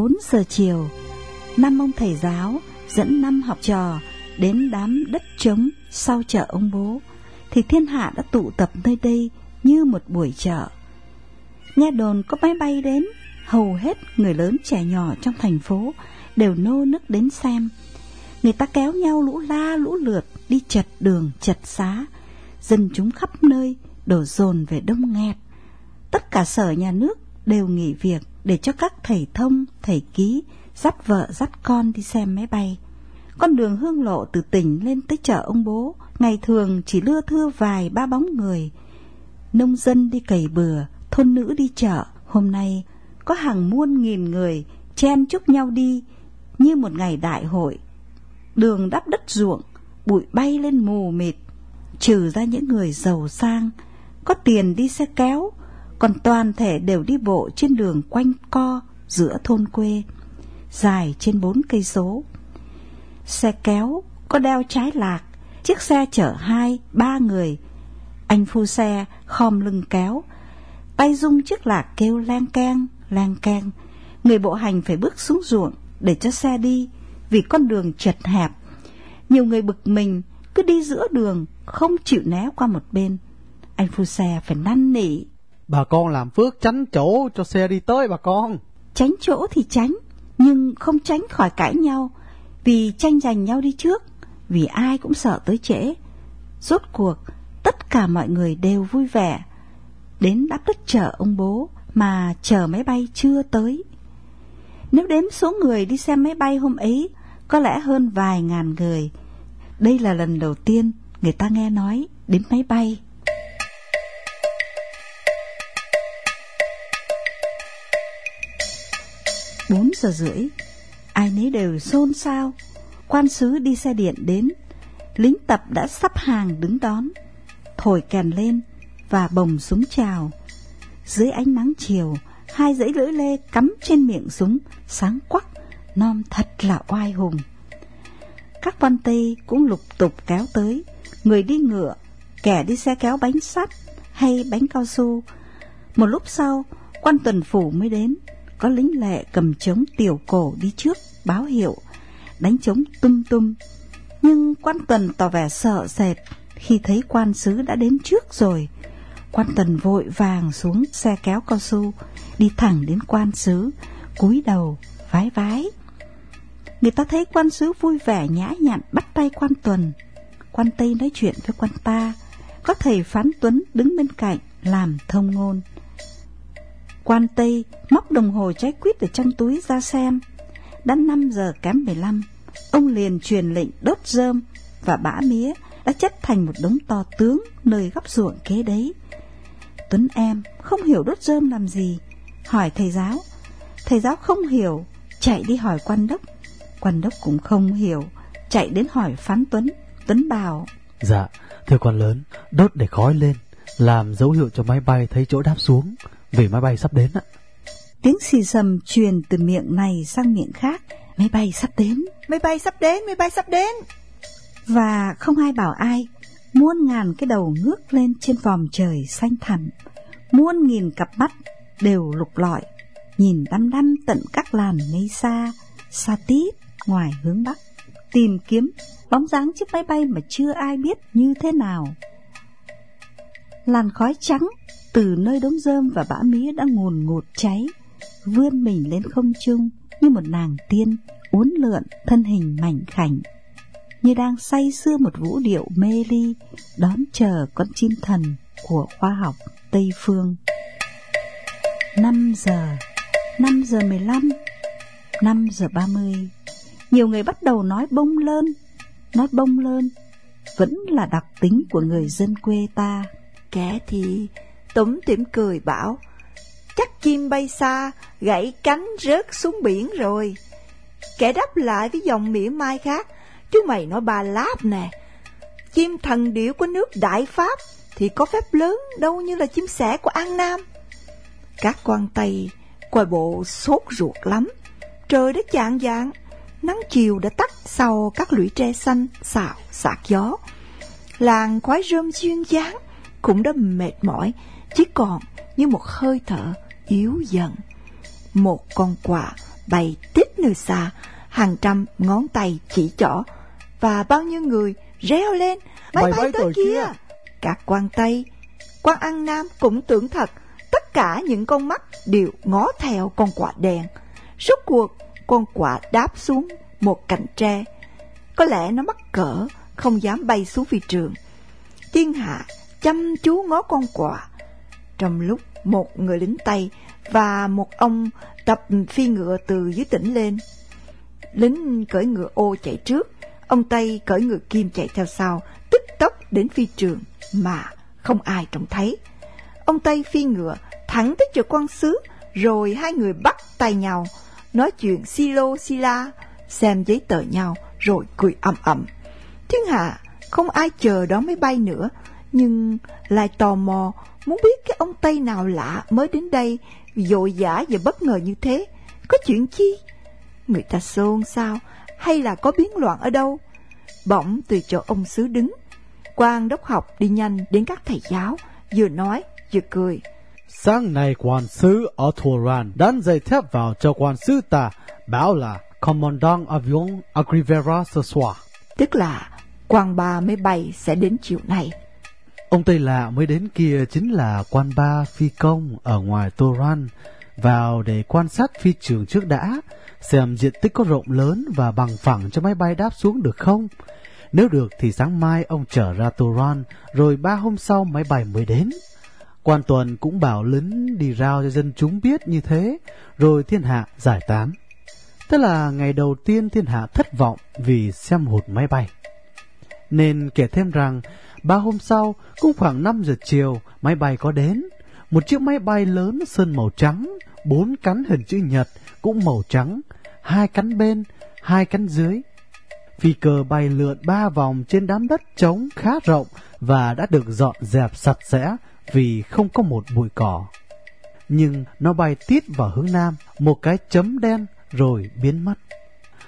4 giờ chiều, năm ông thầy giáo dẫn năm học trò đến đám đất trống sau chợ ông bố, thì thiên hạ đã tụ tập nơi đây như một buổi chợ. Nghe đồn có máy bay đến, hầu hết người lớn trẻ nhỏ trong thành phố đều nô nức đến xem. Người ta kéo nhau lũ la lũ lượt đi chật đường chật xá, dân chúng khắp nơi đổ dồn về đông nghẹt. Tất cả sở nhà nước đều nghỉ việc để cho các thầy thông, thầy ký dắt vợ dắt con đi xem máy bay. Con đường hương lộ từ tỉnh lên tới chợ ông bố, ngày thường chỉ lưa thưa vài ba bóng người. Nông dân đi cày bừa, thôn nữ đi chợ, hôm nay có hàng muôn nghìn người chen chúc nhau đi như một ngày đại hội. Đường đắp đất ruộng, bụi bay lên mù mịt, trừ ra những người giàu sang, có tiền đi xe kéo, còn toàn thể đều đi bộ trên đường quanh co giữa thôn quê, dài trên bốn cây số. Xe kéo có đeo trái lạc, chiếc xe chở hai, ba người. Anh phu xe khom lưng kéo, tay dung chiếc lạc kêu lang keng, lang keng. Người bộ hành phải bước xuống ruộng để cho xe đi, vì con đường chật hẹp. Nhiều người bực mình cứ đi giữa đường, không chịu né qua một bên. Anh phu xe phải năn nỉ. Bà con làm phước tránh chỗ cho xe đi tới bà con. Tránh chỗ thì tránh, nhưng không tránh khỏi cãi nhau, vì tranh giành nhau đi trước, vì ai cũng sợ tới trễ. Rốt cuộc, tất cả mọi người đều vui vẻ. Đến đáp đất chờ ông bố mà chờ máy bay chưa tới. Nếu đếm số người đi xem máy bay hôm ấy, có lẽ hơn vài ngàn người. Đây là lần đầu tiên người ta nghe nói đến máy bay. Bốn giờ rưỡi, ai nấy đều xôn xao. Quan sứ đi xe điện đến, lính tập đã sắp hàng đứng đón, thổi kèn lên và bồng súng chào. Dưới ánh nắng chiều, hai dãy lưỡi lê cắm trên miệng súng, sáng quắc, nom thật là oai hùng. Các quan tây cũng lục tục kéo tới, người đi ngựa, kẻ đi xe kéo bánh sắt hay bánh cao su. Một lúc sau, quan tuần phủ mới đến, có lính lệ cầm trống tiểu cổ đi trước, báo hiệu, đánh trống tum tum. Nhưng quan tuần tỏ vẻ sợ sệt khi thấy quan sứ đã đến trước rồi. Quan tuần vội vàng xuống xe kéo cao su, đi thẳng đến quan sứ, cúi đầu, vái vái. Người ta thấy quan sứ vui vẻ nhã nhặn bắt tay quan tuần. Quan Tây nói chuyện với quan ta, có thầy Phán Tuấn đứng bên cạnh làm thông ngôn. Quan Tây móc đồng hồ trái quýt ở trong túi ra xem. Đã 5 giờ kém 15, ông liền truyền lệnh đốt rơm và bã mía đã chất thành một đống to tướng nơi góc ruộng kế đấy. Tuấn em không hiểu đốt rơm làm gì, hỏi thầy giáo. Thầy giáo không hiểu, chạy đi hỏi quan đốc. Quan đốc cũng không hiểu, chạy đến hỏi phán Tuấn. Tuấn bảo. Dạ, thưa quan lớn, đốt để khói lên, làm dấu hiệu cho máy bay thấy chỗ đáp xuống, vì máy bay sắp đến ạ. Tiếng xì sầm truyền từ miệng này sang miệng khác, máy bay sắp đến. Máy bay sắp đến, máy bay sắp đến. Và không ai bảo ai, muôn ngàn cái đầu ngước lên trên vòm trời xanh thẳm, muôn nghìn cặp mắt đều lục lọi, nhìn đăm đăm tận các làn mây xa, xa tít ngoài hướng bắc, tìm kiếm bóng dáng chiếc máy bay mà chưa ai biết như thế nào. Làn khói trắng từ nơi đống rơm và bã mía đã ngùn ngụt cháy, vươn mình lên không trung như một nàng tiên uốn lượn thân hình mảnh khảnh, như đang say sưa một vũ điệu mê ly đón chờ con chim thần của khoa học Tây Phương. 5 giờ, 5 giờ 15, 5 giờ 30, nhiều người bắt đầu nói bông lơn, nói bông lơn, vẫn là đặc tính của người dân quê ta. Kẻ thì tủm tỉm cười bảo, chắc chim bay xa, gãy cánh rớt xuống biển rồi. Kẻ đáp lại với dòng mỉa mai khác, chú mày nói ba láp nè. Chim thần điểu của nước Đại Pháp thì có phép lớn đâu như là chim sẻ của An Nam. Các quan Tây coi bộ sốt ruột lắm. Trời đã chạng dạng, nắng chiều đã tắt sau các lũy tre xanh xào sạc gió. Làng khoái rơm duyên dáng cũng đã mệt mỏi, chỉ còn như một hơi thở yếu dần. Một con quạ bay tít nơi xa, hàng trăm ngón tay chỉ trỏ, và bao nhiêu người reo lên, máy bay, bay tới kia. Các quan Tây, quan An Nam cũng tưởng thật, tất cả những con mắt đều ngó theo con quạ đèn. Rốt cuộc, con quạ đáp xuống một cành tre. Có lẽ nó mắc cỡ, không dám bay xuống phi trường. Thiên hạ chăm chú ngó con quạ. Trong lúc một người lính Tây và một ông tập phi ngựa từ dưới tỉnh lên. Lính cởi ngựa ô chạy trước, ông Tây cởi ngựa kim chạy theo sau, tức tốc đến phi trường mà không ai trông thấy. Ông Tây phi ngựa thẳng tới chỗ quan sứ, rồi hai người bắt tay nhau, nói chuyện si lô si la, xem giấy tờ nhau, rồi cười ầm ầm. Thiên hạ không ai chờ đón máy bay nữa, nhưng lại tò mò muốn biết cái ông Tây nào lạ mới đến đây, dội dã và bất ngờ như thế. Có chuyện chi? Người ta xôn xao, hay là có biến loạn ở đâu? Bỗng từ chỗ ông sứ đứng, quan đốc học đi nhanh đến các thầy giáo, vừa nói vừa cười. Sáng nay quan sứ ở Turan đánh dây thép vào cho quan sứ ta, bảo là Commandant Avion Agrivera Sosua. Tức là quan ba máy bay sẽ đến chiều nay. Ông Tây Lạ mới đến kia chính là quan ba phi công ở ngoài Toran, vào để quan sát phi trường trước đã, xem diện tích có rộng lớn và bằng phẳng cho máy bay đáp xuống được không. Nếu được thì sáng mai ông trở ra Toran, rồi ba hôm sau máy bay mới đến. Quan tuần cũng bảo lính đi rao cho dân chúng biết như thế, rồi thiên hạ giải tán. Tức là ngày đầu tiên thiên hạ thất vọng vì xem hụt máy bay. Nên kể thêm rằng, ba hôm sau, cũng khoảng 5 giờ chiều, máy bay có đến. Một chiếc máy bay lớn sơn màu trắng, bốn cánh hình chữ nhật, cũng màu trắng, hai cánh bên, hai cánh dưới. Phi cơ bay lượn ba vòng trên đám đất trống khá rộng và đã được dọn dẹp sạch sẽ vì không có một bụi cỏ. Nhưng nó bay tít vào hướng nam, một cái chấm đen rồi biến mất.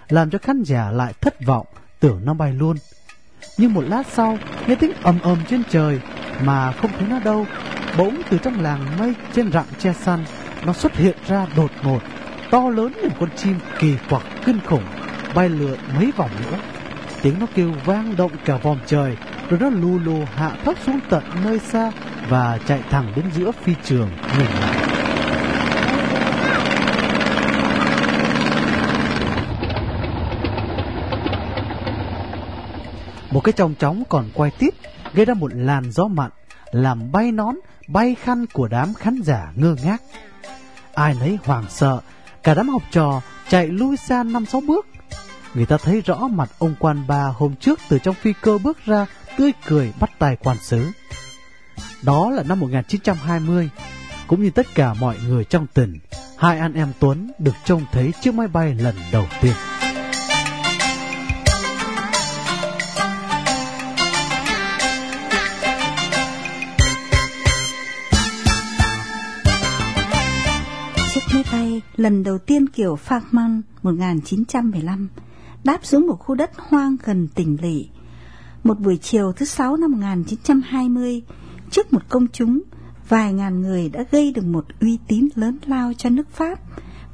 Làm cho khán giả lại thất vọng, tưởng nó bay luôn. Nhưng một lát sau, nghe tiếng ầm ầm trên trời mà không thấy nó đâu. Bỗng từ trong làng mây trên rặng che săn, nó xuất hiện ra đột ngột, to lớn như một con chim kỳ quặc kinh khủng, bay lượn mấy vòng nữa. Tiếng nó kêu vang động cả vòng trời, rồi nó lù lù hạ thấp xuống tận nơi xa và chạy thẳng đến giữa phi trường ngừng lại. Cái trong chóng còn quay tiếp gây ra một làn gió mặn, làm bay nón, bay khăn của đám khán giả ngơ ngác. Ai nấy hoảng sợ, cả đám học trò chạy lui xa năm sáu bước. Người ta thấy rõ mặt ông quan ba hôm trước từ trong phi cơ bước ra, tươi cười bắt tay quan sứ. Đó là năm 1920, cũng như tất cả mọi người trong tỉnh, hai anh em Tuấn được trông thấy chiếc máy bay lần đầu tiên. Lần đầu tiên kiểu Phagman 1915 đáp xuống một khu đất hoang gần tỉnh lỵ. Một buổi chiều thứ sáu năm 1920, trước một công chúng, vài ngàn người đã gây được một uy tín lớn lao cho nước Pháp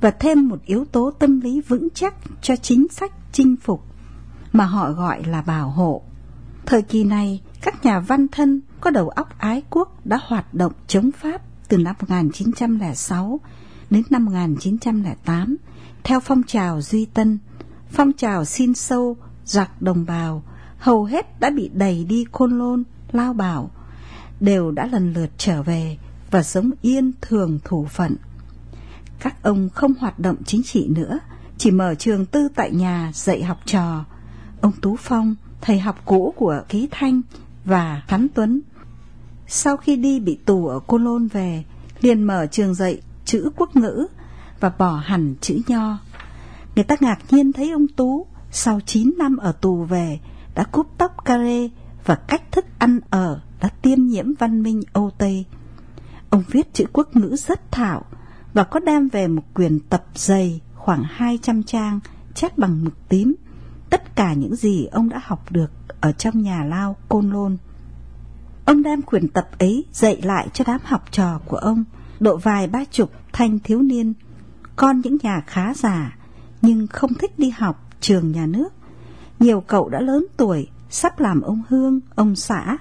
và thêm một yếu tố tâm lý vững chắc cho chính sách chinh phục mà họ gọi là bảo hộ. Thời kỳ này, các nhà văn thân có đầu óc ái quốc đã hoạt động chống Pháp từ năm 1906 đến năm 1908 theo phong trào Duy Tân, phong trào xin sâu, giặc đồng bào, hầu hết đã bị đẩy đi Côn Lôn, Lao Bảo, đều đã lần lượt trở về và sống yên thường thủ phận. Các ông không hoạt động chính trị nữa, chỉ mở trường tư tại nhà dạy học trò. Ông Tú Phong, thầy học cũ của Ký Thanh và khánh Tuấn, sau khi đi bị tù ở Côn Lôn về, liền mở trường dạy chữ quốc ngữ và bỏ hẳn chữ nho. Người ta ngạc nhiên thấy ông Tú, sau 9 năm ở tù về, đã cúp tóc carê và cách thức ăn ở đã tiêm nhiễm văn minh Âu Tây. Ông viết chữ quốc ngữ rất thạo và có đem về một quyển tập dày khoảng 200 trang, chép bằng mực tím tất cả những gì ông đã học được ở trong nhà lao Côn Lôn. Ông đem quyển tập ấy dạy lại cho đám học trò của ông độ vài ba chục thanh thiếu niên, con những nhà khá giả, nhưng không thích đi học trường nhà nước. Nhiều cậu đã lớn tuổi, sắp làm ông Hương, ông xã,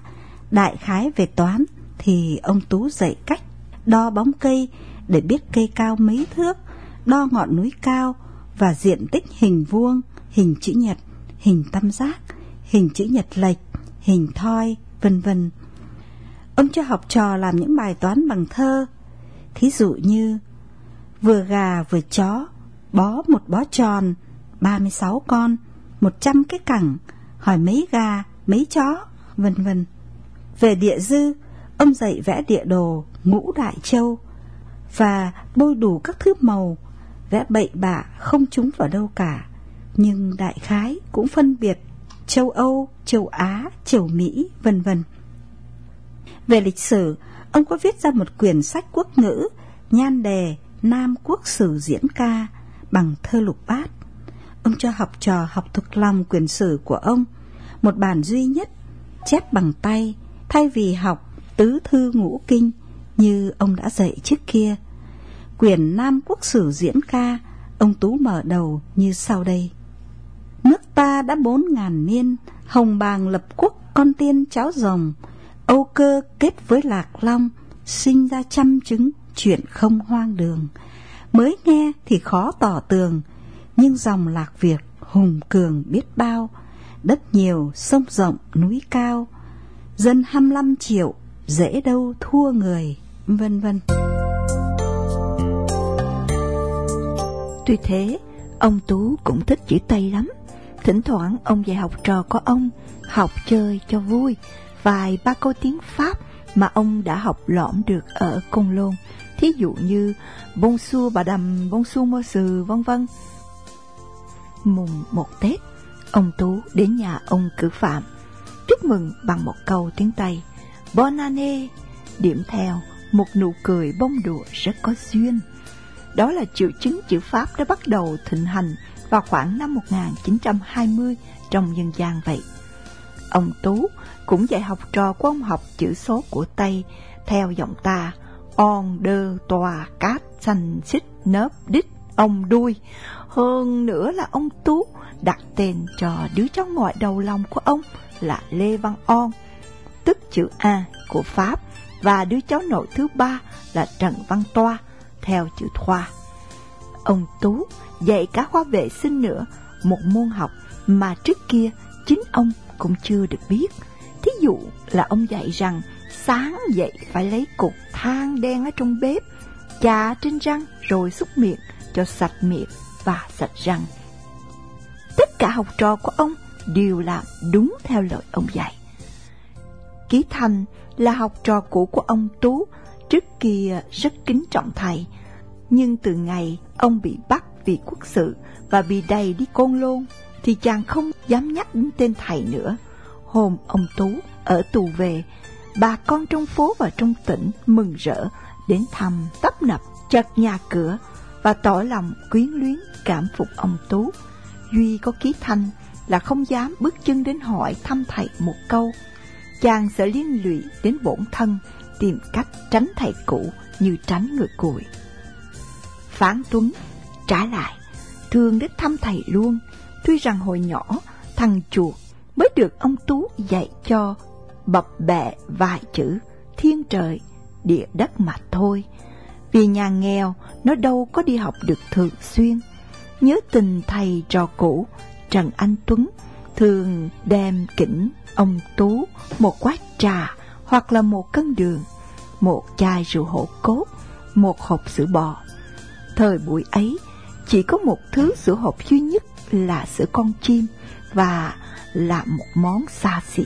đại khái về toán thì ông Tú dạy cách đo bóng cây để biết cây cao mấy thước, đo ngọn núi cao và diện tích hình vuông, hình chữ nhật, hình tam giác, hình chữ nhật lệch, hình thoi, vân vân. Ông cho học trò làm những bài toán bằng thơ, thí dụ như vừa gà vừa chó, bó một bó tròn, 36 con, 100 cái cẳng, hỏi mấy gà, mấy chó, vân vân. Về địa dư, ông dạy vẽ địa đồ ngũ đại châu và bôi đủ các thứ màu, vẽ bậy bạ không trúng vào đâu cả, nhưng đại khái cũng phân biệt châu Âu, châu Á, châu Mỹ, vân vân. Về lịch sử, ông có viết ra một quyển sách quốc ngữ, nhan đề Nam Quốc Sử Diễn Ca bằng thơ lục bát. Ông cho học trò học thuộc lòng quyển sử của ông, một bản duy nhất, chép bằng tay, thay vì học tứ thư ngũ kinh như ông đã dạy trước kia. Quyển Nam Quốc Sử Diễn Ca, ông Tú mở đầu như sau đây. Nước ta đã bốn ngàn niên, hồng bàng lập quốc con tiên cháu rồng, Âu cơ kết với Lạc Long, sinh ra trăm chứng, chuyện không hoang đường. Mới nghe thì khó tỏ tường, nhưng dòng Lạc Việt hùng cường biết bao, đất nhiều, sông rộng, núi cao, dân 25 triệu, dễ đâu thua người, vân vân. Tuy thế, ông Tú cũng thích chữ Tây lắm. Thỉnh thoảng ông dạy học trò của ông học chơi cho vui vài ba câu tiếng Pháp mà ông đã học lõm được ở Công Lôn. Thí dụ như bonsoir bà đầm, bonsoir mơ sừ, vân vân. Mùng một Tết, ông Tú đến nhà ông cử phạm, chúc mừng bằng một câu tiếng Tây. Bon année, điểm theo một nụ cười bông đùa rất có duyên. Đó là triệu chứng chữ Pháp đã bắt đầu thịnh hành vào khoảng năm 1920 trong dân gian vậy. Ông Tú cũng dạy học trò của ông học chữ số của Tây theo giọng ta on đơ tòa cát xanh xích nớp đít ông đuôi. Hơn nữa là ông Tú đặt tên cho đứa cháu ngoại đầu lòng của ông là Lê Văn On, tức chữ A của Pháp, và đứa cháu nội thứ ba là Trần Văn Toa, theo chữ Thoa. Ông Tú dạy cả khoa vệ sinh nữa, một môn học mà trước kia chính ông cũng chưa được biết. Thí dụ là ông dạy rằng sáng dậy phải lấy cục than đen ở trong bếp, chà trên răng rồi xúc miệng cho sạch miệng và sạch răng. Tất cả học trò của ông đều làm đúng theo lời ông dạy. Ký Thành là học trò cũ của ông Tú, trước kia rất kính trọng thầy. Nhưng từ ngày ông bị bắt vì quốc sự và bị đầy đi côn lôn, thì chàng không dám nhắc đến tên thầy nữa. Hôm ông Tú ở tù về, bà con trong phố và trong tỉnh mừng rỡ đến thăm tấp nập chật nhà cửa và tỏ lòng quyến luyến cảm phục ông Tú. Duy có ký thanh là không dám bước chân đến hỏi thăm thầy một câu. Chàng sợ liên lụy đến bổn thân, tìm cách tránh thầy cũ như tránh người cùi. Phán Tuấn trả lại, thường đến thăm thầy luôn, tuy rằng hồi nhỏ thằng chuột mới được ông Tú dạy cho bập bẹ vài chữ thiên trời, địa đất mà thôi. Vì nhà nghèo, nó đâu có đi học được thường xuyên. Nhớ tình thầy trò cũ, Trần Anh Tuấn, thường đem kỉnh ông Tú một quát trà hoặc là một cân đường, một chai rượu hổ cốt, một hộp sữa bò. Thời buổi ấy, chỉ có một thứ sữa hộp duy nhất là sữa con chim và là một món xa xỉ.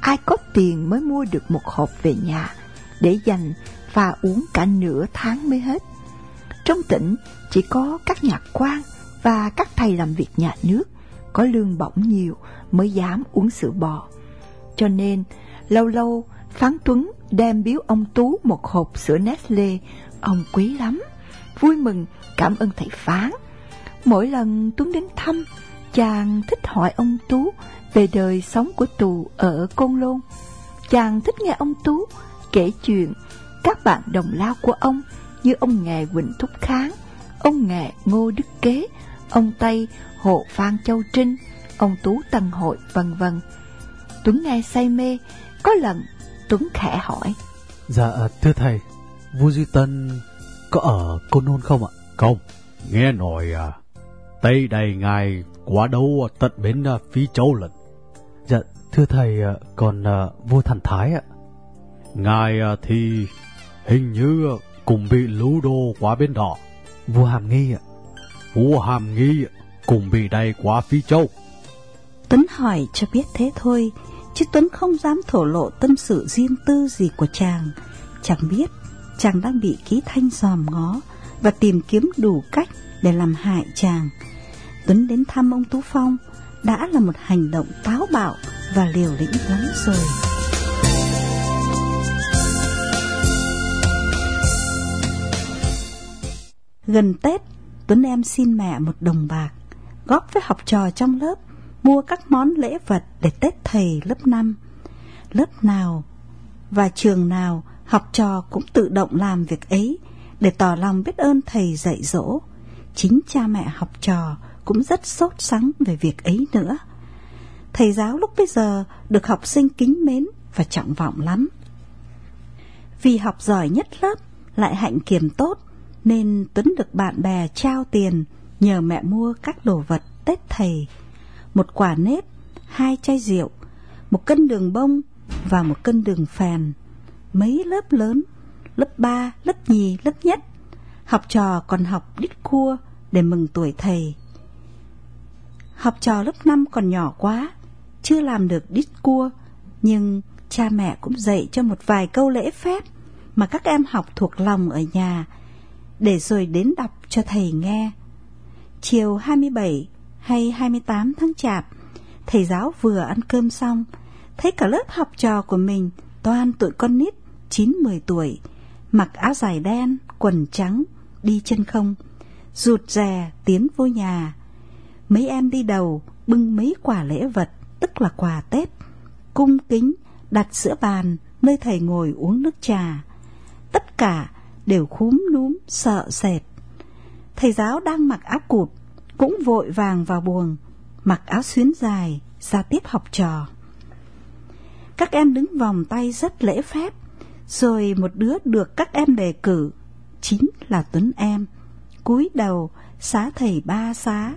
Ai có tiền mới mua được một hộp về nhà để dành và uống cả nửa tháng mới hết. Trong tỉnh chỉ có các nhạc quan và các thầy làm việc nhà nước có lương bổng nhiều mới dám uống sữa bò. Cho nên, lâu lâu Phán Tuấn đem biếu ông Tú một hộp sữa Nestle, ông quý lắm, vui mừng cảm ơn thầy Phán. Mỗi lần Tuấn đến thăm, chàng thích hỏi ông Tú về đời sống của tù ở Côn Lôn. Chàng thích nghe ông Tú kể chuyện các bạn đồng lao của ông như ông nghề Quỳnh Thúc Kháng, ông nghề Ngô Đức Kế ông Tây hộ Phan Châu Trinh, ông Tú Tần Hội, vân vân. Tuấn nghe say mê, có lần Tuấn khẽ hỏi. Dạ, thưa thầy, Vua Duy Tân có ở Côn Nôn không ạ? Không, nghe nói à, Tây đầy ngài quá đâu tận bến à, Phi Châu lần. Dạ, thưa thầy, à, còn à, vua Thần Thái ạ? Ngài thì hình như cùng bị lũ đô qua bên đỏ. Vua Hàm Nghi ạ. Vua Hàm Nghi cùng bị đầy qua Phi Châu. Tuấn hỏi cho biết thế thôi, chứ Tuấn không dám thổ lộ tâm sự riêng tư gì của chàng. Chàng biết chàng đang bị ký thanh dòm ngó và tìm kiếm đủ cách để làm hại chàng. Tuấn đến thăm ông Tú Phong đã là một hành động táo bạo và liều lĩnh lắm rồi. Gần Tết, Tuấn em xin mẹ một đồng bạc, góp với học trò trong lớp, mua các món lễ vật để Tết thầy lớp 5. Lớp nào và trường nào học trò cũng tự động làm việc ấy để tỏ lòng biết ơn thầy dạy dỗ. Chính cha mẹ học trò cũng rất sốt sắng về việc ấy nữa. Thầy giáo lúc bây giờ được học sinh kính mến và trọng vọng lắm. Vì học giỏi nhất lớp, lại hạnh kiểm tốt, nên Tuấn được bạn bè trao tiền nhờ mẹ mua các đồ vật Tết thầy. Một quả nếp, hai chai rượu, một cân đường bông và một cân đường phèn. Mấy lớp lớn, lớp 3, lớp nhì, lớp nhất. Học trò còn học đít cua để mừng tuổi thầy. Học trò lớp 5 còn nhỏ quá, chưa làm được đít cua, nhưng cha mẹ cũng dạy cho một vài câu lễ phép mà các em học thuộc lòng ở nhà, để rồi đến đọc cho thầy nghe. Chiều 27 hay 28 tháng Chạp, thầy giáo vừa ăn cơm xong, thấy cả lớp học trò của mình toàn tụi con nít 9-10 tuổi, mặc áo dài đen, quần trắng, đi chân không, rụt rè tiến vô nhà. Mấy em đi đầu bưng mấy quả lễ vật, tức là quà Tết, cung kính đặt giữa bàn nơi thầy ngồi uống nước trà. Tất cả đều khúm núm sợ sệt. Thầy giáo đang mặc áo cụt, cũng vội vàng vào buồng, mặc áo xuyến dài, ra tiếp học trò. Các em đứng vòng tay rất lễ phép, rồi một đứa được các em đề cử, chính là Tuấn em. cúi đầu, xá thầy ba xá,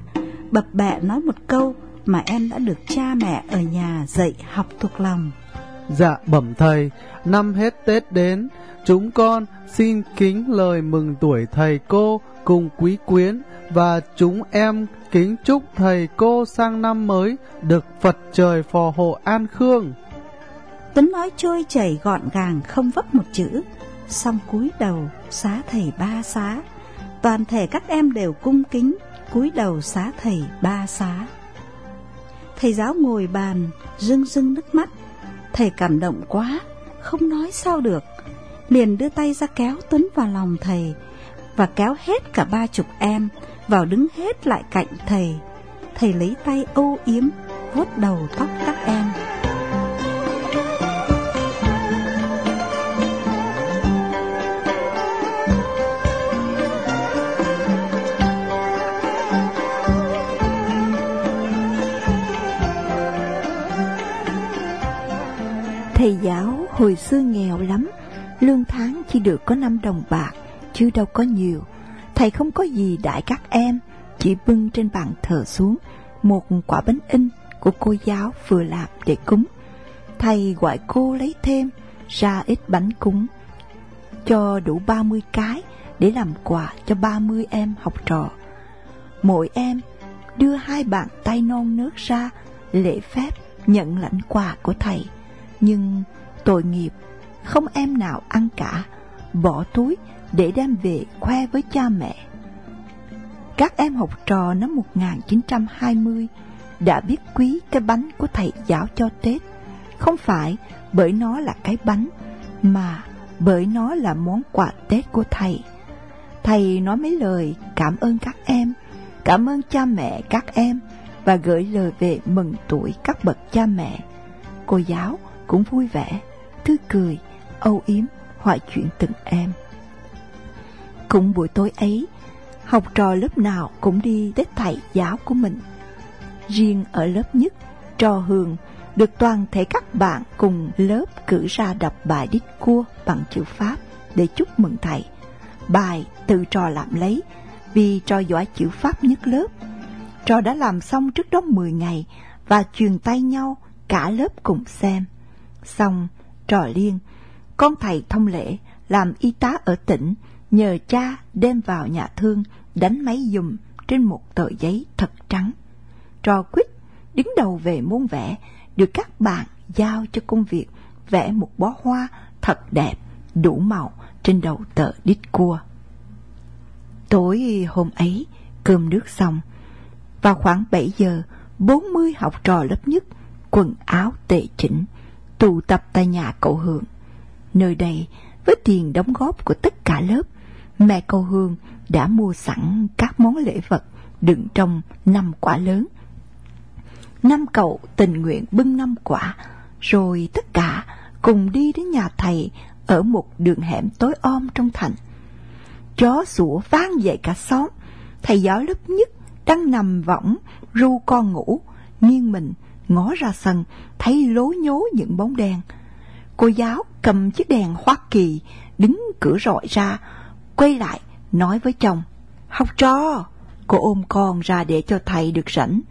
bập bẹ nói một câu mà em đã được cha mẹ ở nhà dạy học thuộc lòng. Dạ bẩm thầy, năm hết Tết đến, chúng con xin kính lời mừng tuổi thầy cô cùng quý quyến và chúng em kính chúc thầy cô sang năm mới được Phật trời phò hộ an khương. Tuấn nói trôi chảy gọn gàng không vấp một chữ, xong cúi đầu xá thầy ba xá. Toàn thể các em đều cung kính cúi đầu xá thầy ba xá. Thầy giáo ngồi bàn, rưng rưng nước mắt. Thầy cảm động quá, không nói sao được. Liền đưa tay ra kéo Tuấn vào lòng thầy và kéo hết cả ba chục em vào đứng hết lại cạnh thầy. Thầy lấy tay âu yếm, vuốt đầu tóc các em. Thầy giáo hồi xưa nghèo lắm, lương tháng chỉ được có 5 đồng bạc, chứ đâu có nhiều. Thầy không có gì đại các em, chỉ bưng trên bàn thờ xuống một quả bánh in của cô giáo vừa làm để cúng. Thầy gọi cô lấy thêm ra ít bánh cúng, cho đủ 30 cái để làm quà cho 30 em học trò. Mỗi em đưa hai bàn tay non nước ra lễ phép nhận lãnh quà của thầy nhưng tội nghiệp, không em nào ăn cả, bỏ túi để đem về khoe với cha mẹ. Các em học trò năm 1920 đã biết quý cái bánh của thầy giáo cho Tết, không phải bởi nó là cái bánh, mà bởi nó là món quà Tết của thầy. Thầy nói mấy lời cảm ơn các em, cảm ơn cha mẹ các em và gửi lời về mừng tuổi các bậc cha mẹ. Cô giáo cũng vui vẻ, tươi cười, âu yếm, hỏi chuyện từng em. Cũng buổi tối ấy, học trò lớp nào cũng đi tới thầy giáo của mình. Riêng ở lớp nhất, trò hường được toàn thể các bạn cùng lớp cử ra đọc bài đít cua bằng chữ Pháp để chúc mừng thầy. Bài từ trò làm lấy vì trò giỏi chữ Pháp nhất lớp. Trò đã làm xong trước đó 10 ngày và truyền tay nhau cả lớp cùng xem. Xong, trò liên, con thầy thông lễ làm y tá ở tỉnh nhờ cha đem vào nhà thương đánh máy dùm trên một tờ giấy thật trắng. Trò quýt đứng đầu về môn vẽ được các bạn giao cho công việc vẽ một bó hoa thật đẹp, đủ màu trên đầu tờ đít cua. Tối hôm ấy, cơm nước xong, vào khoảng 7 giờ, 40 học trò lớp nhất, quần áo tệ chỉnh, tụ tập tại nhà cậu Hương. Nơi đây, với tiền đóng góp của tất cả lớp, mẹ cậu Hương đã mua sẵn các món lễ vật đựng trong năm quả lớn. Năm cậu tình nguyện bưng năm quả, rồi tất cả cùng đi đến nhà thầy ở một đường hẻm tối om trong thành. Chó sủa vang dậy cả xóm, thầy giáo lớp nhất đang nằm võng ru con ngủ, nghiêng mình ngó ra sân thấy lố nhố những bóng đen. Cô giáo cầm chiếc đèn Hoa Kỳ đứng cửa rọi ra, quay lại nói với chồng, học trò, cô ôm con ra để cho thầy được rảnh.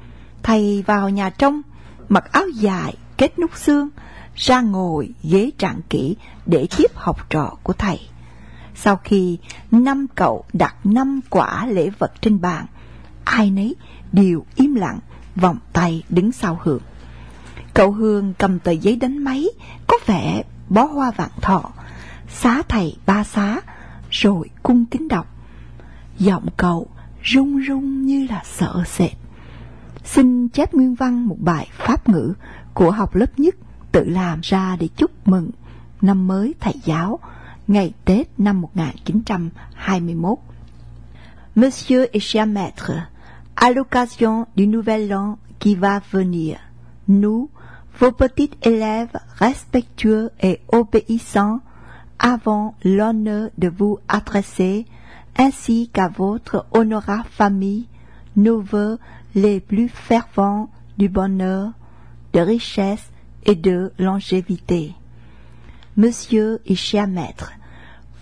Thầy vào nhà trong, mặc áo dài, kết nút xương, ra ngồi ghế trạng kỹ để tiếp học trò của thầy. Sau khi năm cậu đặt năm quả lễ vật trên bàn, ai nấy đều im lặng, vòng tay đứng sau Hương. Cậu Hương cầm tờ giấy đánh máy, có vẻ bó hoa vạn thọ, xá thầy ba xá, rồi cung kính đọc. Giọng cậu run run như là sợ sệt. Xin chép nguyên văn một bài Pháp ngữ của học lớp nhất tự làm ra để chúc mừng năm mới thầy giáo, ngày Tết năm 1921. Monsieur et cher maître, à l'occasion du nouvel an qui va venir, nous, vos petits élèves respectueux et obéissants, avons l'honneur de vous adresser, ainsi qu'à votre honorable famille, nos voeux les plus fervents du bonheur, de richesse et de longévité. Monsieur et cher maître,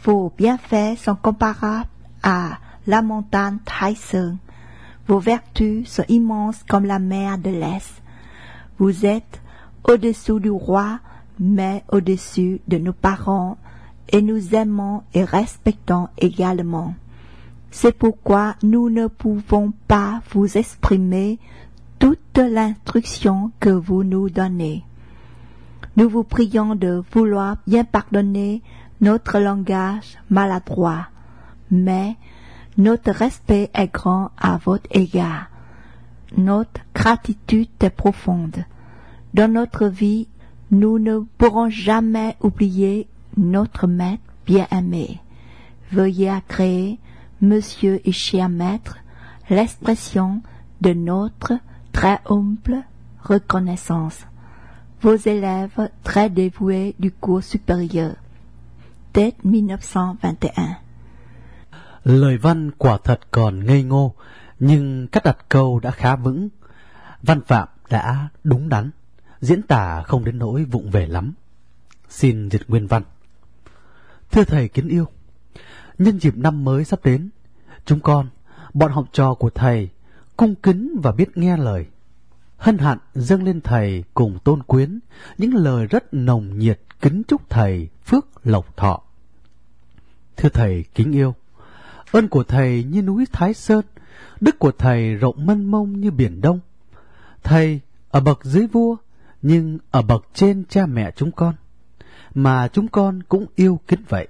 vos bienfaits sont comparables à la montagne Tyson. Vos vertus sont immenses comme la mer de l'Est. Vous êtes au-dessous du roi, mais au-dessus de nos parents, et nous aimons et respectons également. C'est pourquoi nous ne pouvons pas vous exprimer toute l'instruction que vous nous donnez. Nous vous prions de vouloir bien pardonner notre langage maladroit, mais notre respect est grand à votre égard. Notre gratitude est profonde. Dans notre vie, nous ne pourrons jamais oublier notre maître bien-aimé. Veuillez agréer, monsieur et cher maître, l'expression de notre très humble reconnaissance. Vos élèves très dévoués du cours supérieur. Tết 1921 Lời văn quả thật còn ngây ngô, nhưng cách đặt câu đã khá vững. Văn phạm đã đúng đắn, diễn tả không đến nỗi vụng về lắm. Xin dịch nguyên văn. Thưa thầy kính yêu, nhân dịp năm mới sắp đến, chúng con, bọn học trò của thầy, cung kính và biết nghe lời. Hân hạnh dâng lên thầy cùng tôn quyến những lời rất nồng nhiệt kính chúc thầy phước lộc thọ. Thưa thầy kính yêu, ơn của thầy như núi Thái Sơn, đức của thầy rộng mênh mông như biển Đông. Thầy ở bậc dưới vua, nhưng ở bậc trên cha mẹ chúng con, mà chúng con cũng yêu kính vậy.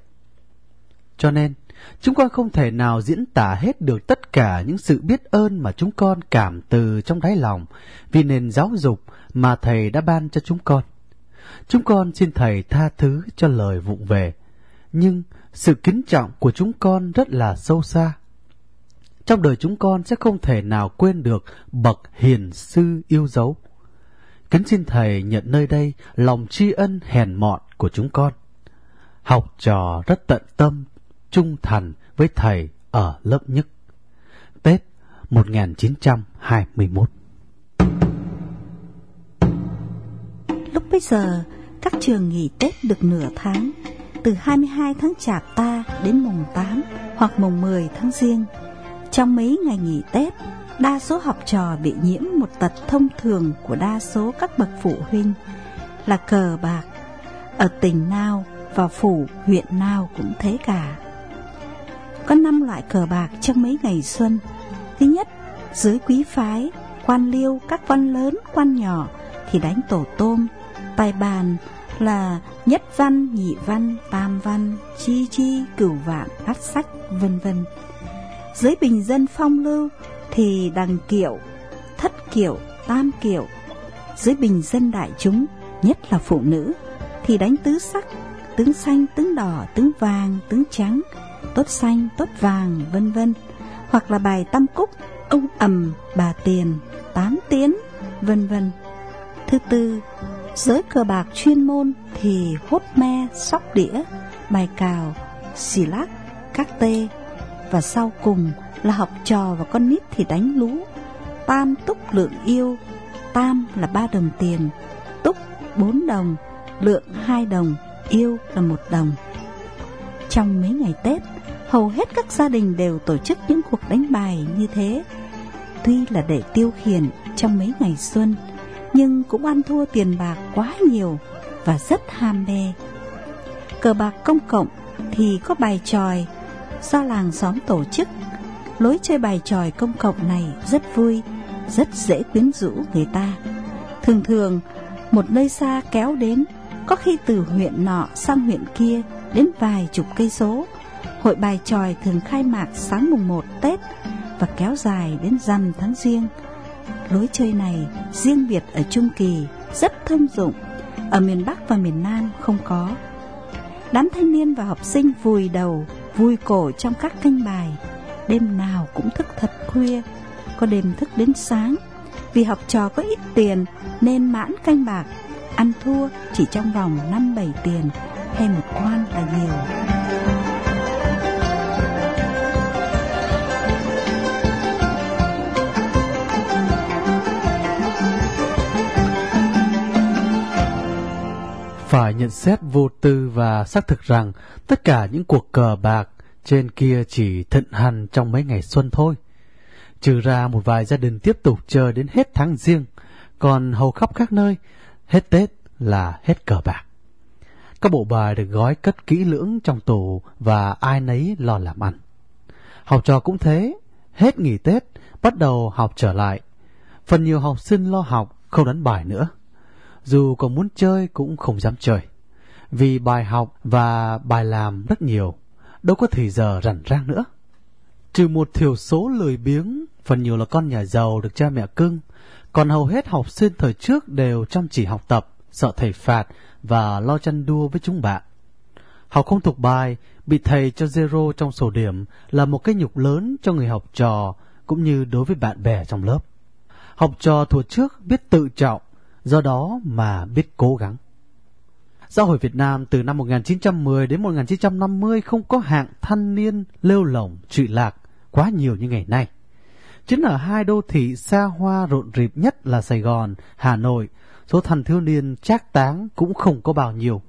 Cho nên, chúng con không thể nào diễn tả hết được tất cả những sự biết ơn mà chúng con cảm từ trong đáy lòng vì nền giáo dục mà thầy đã ban cho chúng con. Chúng con xin thầy tha thứ cho lời vụng về, nhưng sự kính trọng của chúng con rất là sâu xa. Trong đời chúng con sẽ không thể nào quên được bậc hiền sư yêu dấu. Kính xin Thầy nhận nơi đây lòng tri ân hèn mọn của chúng con. Học trò rất tận tâm, trung thành với Thầy ở lớp nhất. Tết 1921. Lúc bấy giờ, các trường nghỉ Tết được nửa tháng, từ 22 tháng Chạp ta đến mùng 8 hoặc mùng 10 tháng Giêng. Trong mấy ngày nghỉ Tết, đa số học trò bị nhiễm một tật thông thường của đa số các bậc phụ huynh là cờ bạc. Ở tỉnh nào và phủ huyện nào cũng thế cả. Có năm loại cờ bạc trong mấy ngày xuân. Thứ nhất, dưới quý phái, quan liêu, các quan lớn, quan nhỏ thì đánh tổ tôm, tài bàn là nhất văn, nhị văn, tam văn, chi chi, cửu vạn, bát sách, vân vân. Dưới bình dân phong lưu thì đằng kiệu, thất kiệu, tam kiệu. Dưới bình dân đại chúng, nhất là phụ nữ, thì đánh tứ sắc, tướng xanh, tướng đỏ, tướng vàng, tướng trắng, tốt xanh, tốt vàng, vân vân. Hoặc là bài tam cúc, ông ầm, bà tiền, tám tiến, vân vân. Thứ tư, giới cờ bạc chuyên môn thì hốt me, sóc đĩa, bài cào, xì lắc, các tê. Và sau cùng là học trò và con nít thì đánh lú. Tam túc lượng yêu, tam là ba đồng tiền, túc bốn đồng, lượng hai đồng, yêu là một đồng. Trong mấy ngày Tết, hầu hết các gia đình đều tổ chức những cuộc đánh bài như thế. Tuy là để tiêu khiển trong mấy ngày xuân, nhưng cũng ăn thua tiền bạc quá nhiều và rất ham mê. Cờ bạc công cộng thì có bài tròi do làng xóm tổ chức. Lối chơi bài tròi công cộng này rất vui, rất dễ quyến rũ người ta. Thường thường, một nơi xa kéo đến, có khi từ huyện nọ sang huyện kia đến vài chục cây số. Hội bài tròi thường khai mạc sáng mùng 1 Tết và kéo dài đến rằm tháng riêng. Lối chơi này riêng biệt ở Trung Kỳ rất thông dụng, ở miền Bắc và miền Nam không có. Đám thanh niên và học sinh vùi đầu, vui cổ trong các canh bài, đêm nào cũng thức thật khuya, có đêm thức đến sáng. Vì học trò có ít tiền nên mãn canh bạc, ăn thua chỉ trong vòng 5-7 tiền hay một quan là nhiều. Phải nhận xét vô tư và xác thực rằng tất cả những cuộc cờ bạc trên kia chỉ thịnh hành trong mấy ngày xuân thôi. Trừ ra một vài gia đình tiếp tục chờ đến hết tháng riêng, còn hầu khắp các nơi, hết Tết là hết cờ bạc. Các bộ bài được gói cất kỹ lưỡng trong tủ và ai nấy lo làm ăn. Học trò cũng thế, hết nghỉ Tết, bắt đầu học trở lại. Phần nhiều học sinh lo học, không đánh bài nữa dù còn muốn chơi cũng không dám chơi. Vì bài học và bài làm rất nhiều, đâu có thời giờ rảnh rang nữa. Trừ một thiểu số lười biếng, phần nhiều là con nhà giàu được cha mẹ cưng, còn hầu hết học sinh thời trước đều chăm chỉ học tập, sợ thầy phạt và lo chăn đua với chúng bạn. Học không thuộc bài, bị thầy cho zero trong sổ điểm là một cái nhục lớn cho người học trò cũng như đối với bạn bè trong lớp. Học trò thuộc trước biết tự trọng, do đó mà biết cố gắng. Xã hội Việt Nam từ năm 1910 đến 1950 không có hạng thanh niên lêu lỏng, trụy lạc quá nhiều như ngày nay. Chính ở hai đô thị xa hoa rộn rịp nhất là Sài Gòn, Hà Nội, số thanh thiếu niên trác táng cũng không có bao nhiêu.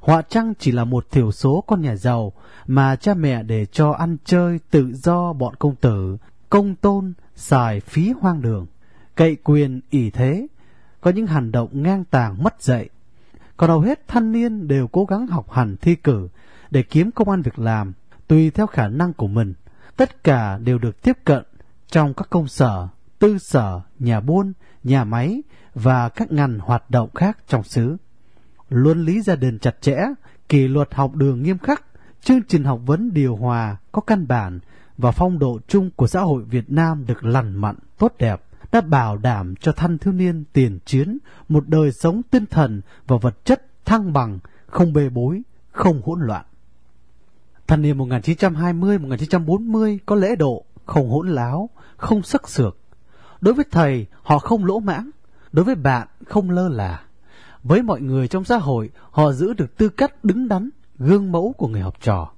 Họa Trăng chỉ là một thiểu số con nhà giàu mà cha mẹ để cho ăn chơi tự do bọn công tử, công tôn, xài phí hoang đường, cậy quyền ỷ thế, có những hành động ngang tàng mất dạy. Còn hầu hết thanh niên đều cố gắng học hành thi cử để kiếm công an việc làm tùy theo khả năng của mình. Tất cả đều được tiếp cận trong các công sở, tư sở, nhà buôn, nhà máy và các ngành hoạt động khác trong xứ. Luân lý gia đình chặt chẽ, kỷ luật học đường nghiêm khắc, chương trình học vấn điều hòa có căn bản và phong độ chung của xã hội Việt Nam được lành mạnh, tốt đẹp đã bảo đảm cho thanh thiếu niên tiền chiến một đời sống tinh thần và vật chất thăng bằng, không bê bối, không hỗn loạn. Thanh niên 1920-1940 có lễ độ, không hỗn láo, không sắc sược. Đối với thầy, họ không lỗ mãng. Đối với bạn, không lơ là. Với mọi người trong xã hội, họ giữ được tư cách đứng đắn, gương mẫu của người học trò.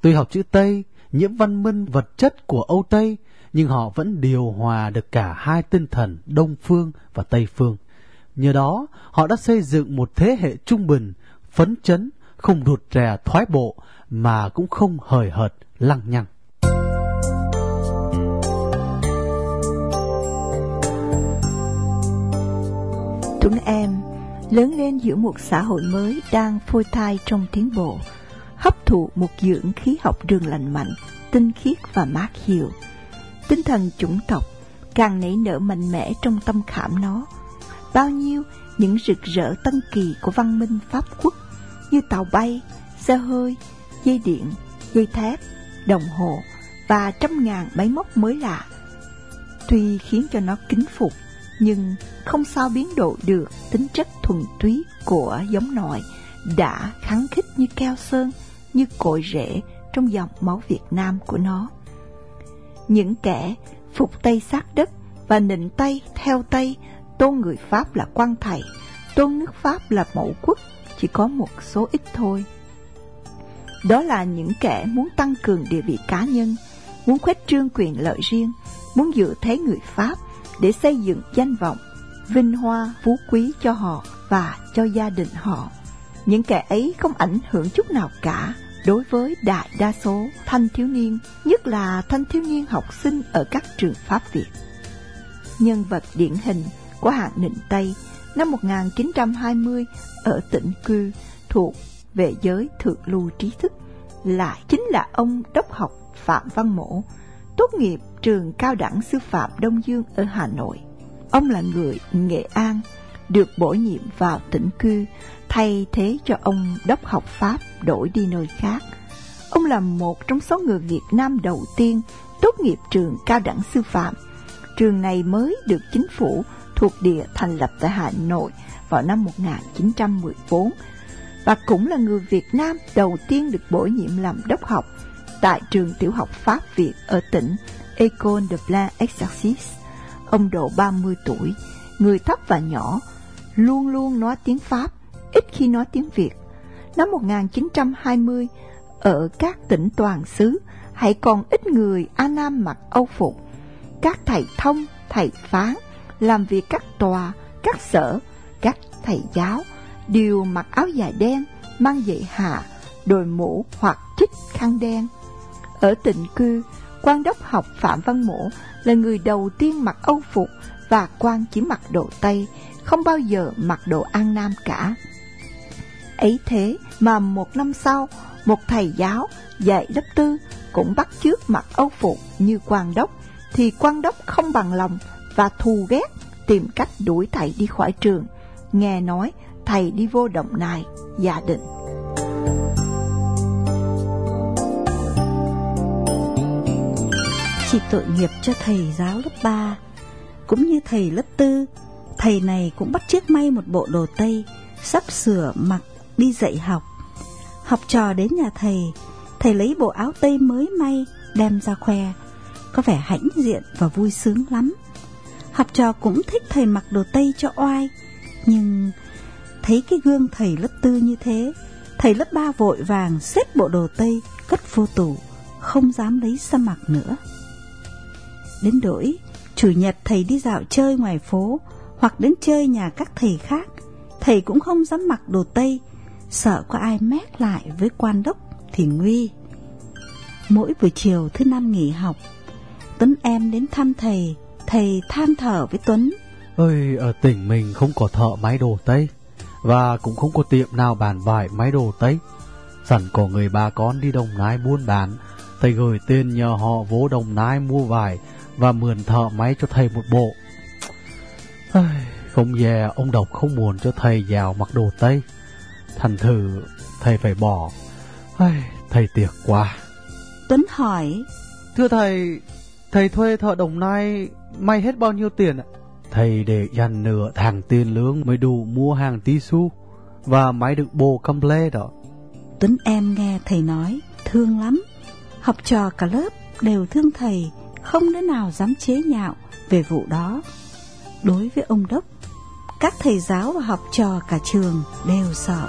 Tuy học chữ Tây, nhiễm văn minh vật chất của Âu Tây, nhưng họ vẫn điều hòa được cả hai tinh thần Đông Phương và Tây Phương. Nhờ đó, họ đã xây dựng một thế hệ trung bình, phấn chấn, không rụt rè thoái bộ, mà cũng không hời hợt, lăng nhăng. chúng em lớn lên giữa một xã hội mới đang phôi thai trong tiến bộ, hấp thụ một dưỡng khí học đường lành mạnh, tinh khiết và mát hiệu Tinh thần chủng tộc càng nảy nở mạnh mẽ trong tâm khảm nó. Bao nhiêu những rực rỡ tân kỳ của văn minh Pháp quốc như tàu bay, xe hơi, dây điện, dây thép, đồng hồ và trăm ngàn máy móc mới lạ. Tuy khiến cho nó kính phục, nhưng không sao biến đổi được tính chất thuần túy của giống nòi đã kháng khích như keo sơn, như cội rễ trong dòng máu Việt Nam của nó. Những kẻ phục Tây sát đất và nịnh Tây theo Tây tôn người Pháp là quan thầy, tôn nước Pháp là mẫu quốc chỉ có một số ít thôi. Đó là những kẻ muốn tăng cường địa vị cá nhân, muốn khuếch trương quyền lợi riêng, muốn dựa thế người Pháp để xây dựng danh vọng, vinh hoa, phú quý cho họ và cho gia đình họ. Những kẻ ấy không ảnh hưởng chút nào cả đối với đại đa số thanh thiếu niên, nhất là thanh thiếu niên học sinh ở các trường Pháp Việt. Nhân vật điển hình của hạng nịnh Tây năm 1920 ở tỉnh Cư thuộc về giới thượng lưu trí thức lại chính là ông đốc học Phạm Văn Mổ, tốt nghiệp trường cao đẳng sư phạm Đông Dương ở Hà Nội. Ông là người Nghệ An, được bổ nhiệm vào tỉnh Cư, thay thế cho ông đốc học Pháp đổi đi nơi khác. Ông là một trong số người Việt Nam đầu tiên tốt nghiệp trường cao đẳng sư phạm. Trường này mới được chính phủ thuộc địa thành lập tại Hà Nội vào năm 1914 và cũng là người Việt Nam đầu tiên được bổ nhiệm làm đốc học tại trường tiểu học Pháp Việt ở tỉnh École de Blanc Exercice. Ông độ 30 tuổi, người thấp và nhỏ, luôn luôn nói tiếng Pháp, ít khi nói tiếng Việt. Năm 1920, ở các tỉnh toàn xứ, hãy còn ít người A Nam mặc Âu phục. Các thầy thông, thầy phán, làm việc các tòa, các sở, các thầy giáo đều mặc áo dài đen, mang dạy hạ, đội mũ hoặc chích khăn đen. Ở tịnh cư, quan đốc học Phạm Văn Mổ là người đầu tiên mặc âu phục và quan chỉ mặc đồ Tây, không bao giờ mặc đồ An Nam cả. Ấy thế mà một năm sau, một thầy giáo dạy lớp tư cũng bắt chước mặc âu phục như quan đốc, thì quan đốc không bằng lòng và thù ghét tìm cách đuổi thầy đi khỏi trường. Nghe nói thầy đi vô động nài, gia đình. Chỉ tội nghiệp cho thầy giáo lớp 3 Cũng như thầy lớp 4 Thầy này cũng bắt chiếc may một bộ đồ Tây Sắp sửa mặc đi dạy học. Học trò đến nhà thầy Thầy lấy bộ áo Tây mới may Đem ra khoe. Có vẻ hãnh diện và vui sướng lắm. Học trò cũng thích thầy mặc đồ Tây cho oai, Nhưng thấy cái gương thầy lớp tư như thế, Thầy lớp ba vội vàng xếp bộ đồ Tây Cất vô tủ, Không dám lấy ra mặc nữa. Đến đổi, Chủ nhật thầy đi dạo chơi ngoài phố Hoặc đến chơi nhà các thầy khác, Thầy cũng không dám mặc đồ Tây Sợ có ai mét lại với quan đốc Thì nguy. Mỗi buổi chiều thứ năm nghỉ học Tuấn em đến thăm thầy Thầy than thở với Tuấn. Ơi, ở tỉnh mình không có thợ máy đồ Tây Và cũng không có tiệm nào bán vải máy đồ Tây. Sẵn có người bà con đi Đồng Nai buôn bán Thầy gửi tên nhờ họ vô Đồng Nai mua vải Và mượn thợ máy cho thầy một bộ. Không về ông Độc không muốn cho thầy giàu mặc đồ Tây. Thành thử thầy phải bỏ Thầy tiếc quá Tuấn hỏi Thưa thầy Thầy thuê thợ Đồng Nai may hết bao nhiêu tiền ạ? Thầy để dành nửa tháng tiền lương mới đủ mua hàng tí xu và máy được bộ complete đó. Tuấn em nghe thầy nói thương lắm. Học trò cả lớp đều thương thầy, không đứa nào dám chế nhạo về vụ đó. Đối với ông Đốc, các thầy giáo và học trò cả trường đều sợ.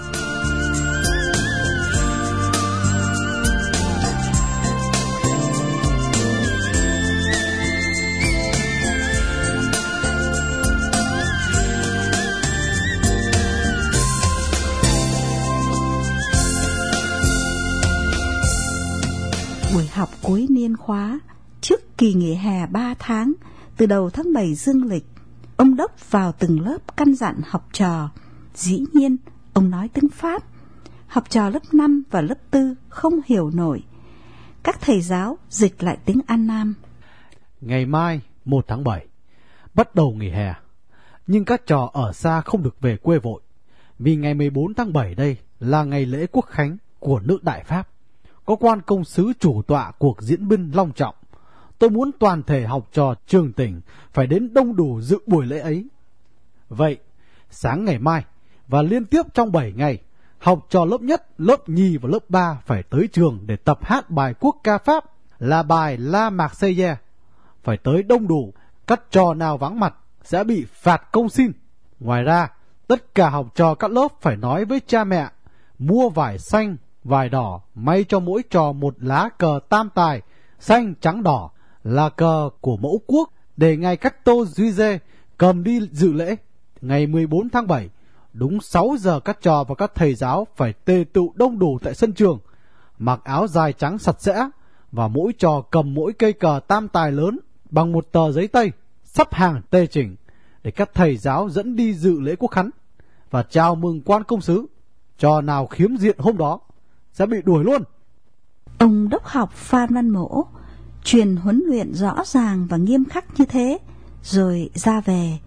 Buổi học cuối niên khóa, trước kỳ nghỉ hè 3 tháng, từ đầu tháng 7 dương lịch ông Đốc vào từng lớp căn dặn học trò. Dĩ nhiên, ông nói tiếng Pháp. Học trò lớp 5 và lớp 4 không hiểu nổi. Các thầy giáo dịch lại tiếng An Nam. Ngày mai, 1 tháng 7, bắt đầu nghỉ hè. Nhưng các trò ở xa không được về quê vội. Vì ngày 14 tháng 7 đây là ngày lễ quốc khánh của nước Đại Pháp. Có quan công sứ chủ tọa cuộc diễn binh long trọng. Tôi muốn toàn thể học trò trường tỉnh phải đến đông đủ dự buổi lễ ấy. Vậy, sáng ngày mai và liên tiếp trong 7 ngày, học trò lớp nhất, lớp nhì và lớp 3 phải tới trường để tập hát bài quốc ca Pháp là bài La mạc Marseillaise. Phải tới đông đủ, các trò nào vắng mặt sẽ bị phạt công xin. Ngoài ra, tất cả học trò các lớp phải nói với cha mẹ mua vải xanh, vải đỏ, may cho mỗi trò một lá cờ tam tài, xanh, trắng, đỏ là cờ của mẫu quốc để ngài Cát Tô Duy Dê cầm đi dự lễ. Ngày 14 tháng 7, đúng 6 giờ các trò và các thầy giáo phải tề tụ đông đủ tại sân trường, mặc áo dài trắng sạch sẽ và mỗi trò cầm mỗi cây cờ tam tài lớn bằng một tờ giấy tây, sắp hàng tề chỉnh để các thầy giáo dẫn đi dự lễ quốc khánh và chào mừng quan công sứ. Trò nào khiếm diện hôm đó sẽ bị đuổi luôn. Ông đốc học Phan Văn Mỗ truyền huấn luyện rõ ràng và nghiêm khắc như thế, rồi ra về.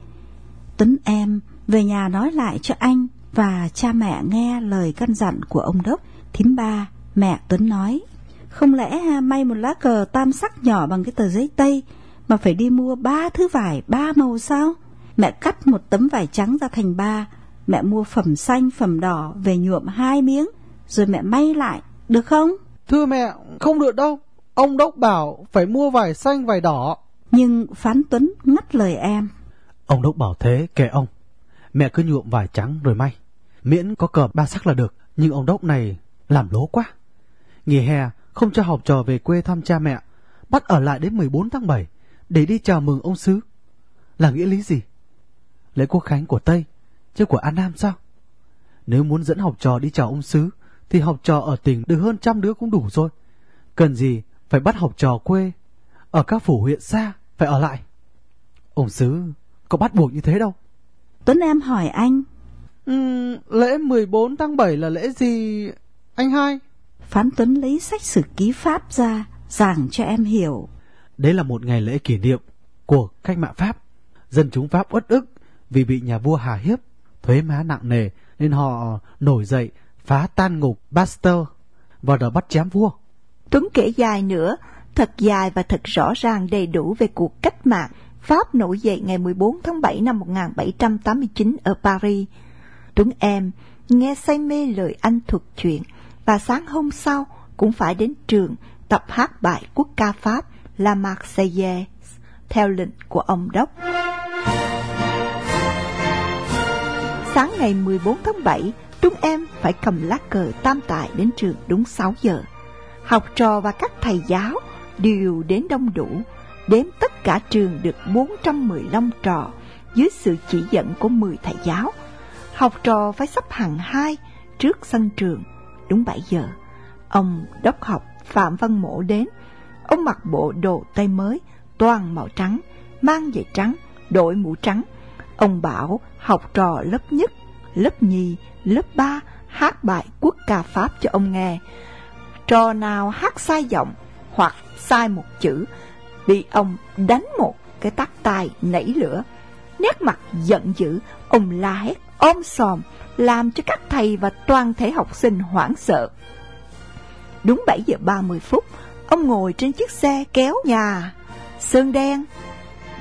Tuấn em về nhà nói lại cho anh và cha mẹ nghe lời căn dặn của ông đốc. Thím ba, mẹ Tuấn nói, không lẽ may một lá cờ tam sắc nhỏ bằng cái tờ giấy tây mà phải đi mua ba thứ vải ba màu sao? Mẹ cắt một tấm vải trắng ra thành ba, mẹ mua phẩm xanh phẩm đỏ về nhuộm hai miếng, rồi mẹ may lại, được không? Thưa mẹ, không được đâu. Ông Đốc bảo phải mua vải xanh vải đỏ. Nhưng Phán Tuấn ngắt lời em. Ông Đốc bảo thế kệ ông. Mẹ cứ nhuộm vải trắng rồi may. Miễn có cờ ba sắc là được. Nhưng ông Đốc này làm lố quá. Nghỉ hè không cho học trò về quê thăm cha mẹ. Bắt ở lại đến 14 tháng 7 để đi chào mừng ông Sứ. Là nghĩa lý gì? Lễ quốc khánh của Tây, chứ của An Nam sao? Nếu muốn dẫn học trò đi chào ông Sứ, thì học trò ở tỉnh được hơn trăm đứa cũng đủ rồi. Cần gì phải bắt học trò quê, ở các phủ huyện xa, phải ở lại. Ông Sứ có bắt buộc như thế đâu. Tuấn em hỏi anh. Uhm, lễ 14 tháng 7 là lễ gì anh hai? Phán Tuấn lấy sách sử ký Pháp ra, giảng cho em hiểu. Đấy là một ngày lễ kỷ niệm của cách mạng Pháp. Dân chúng Pháp uất ức vì bị nhà vua hà hiếp, thuế má nặng nề nên họ nổi dậy phá tan ngục Bastille và đòi bắt chém vua. Tuấn kể dài nữa, thật dài và thật rõ ràng đầy đủ về cuộc cách mạng Pháp nổi dậy ngày 14 tháng 7 năm 1789 ở Paris. Tuấn em nghe say mê lời anh thuật chuyện và sáng hôm sau cũng phải đến trường tập hát bài quốc ca Pháp La Marseillaise theo lệnh của ông Đốc. Sáng ngày 14 tháng 7, Tuấn em phải cầm lá cờ tam tại đến trường đúng 6 giờ. Học trò và các thầy giáo đều đến đông đủ, đếm tất cả trường được 415 trò dưới sự chỉ dẫn của 10 thầy giáo. Học trò phải sắp hàng hai trước sân trường, đúng 7 giờ. Ông đốc học Phạm Văn Mộ đến, ông mặc bộ đồ tây mới, toàn màu trắng, mang giày trắng, đội mũ trắng. Ông bảo học trò lớp nhất, lớp nhì, lớp ba hát bài quốc ca Pháp cho ông nghe. Trò nào hát sai giọng hoặc sai một chữ, bị ông đánh một cái tát tai nảy lửa. Nét mặt giận dữ, ông la hét ôm sòm, làm cho các thầy và toàn thể học sinh hoảng sợ. Đúng 7 giờ 30 phút, ông ngồi trên chiếc xe kéo nhà, sơn đen,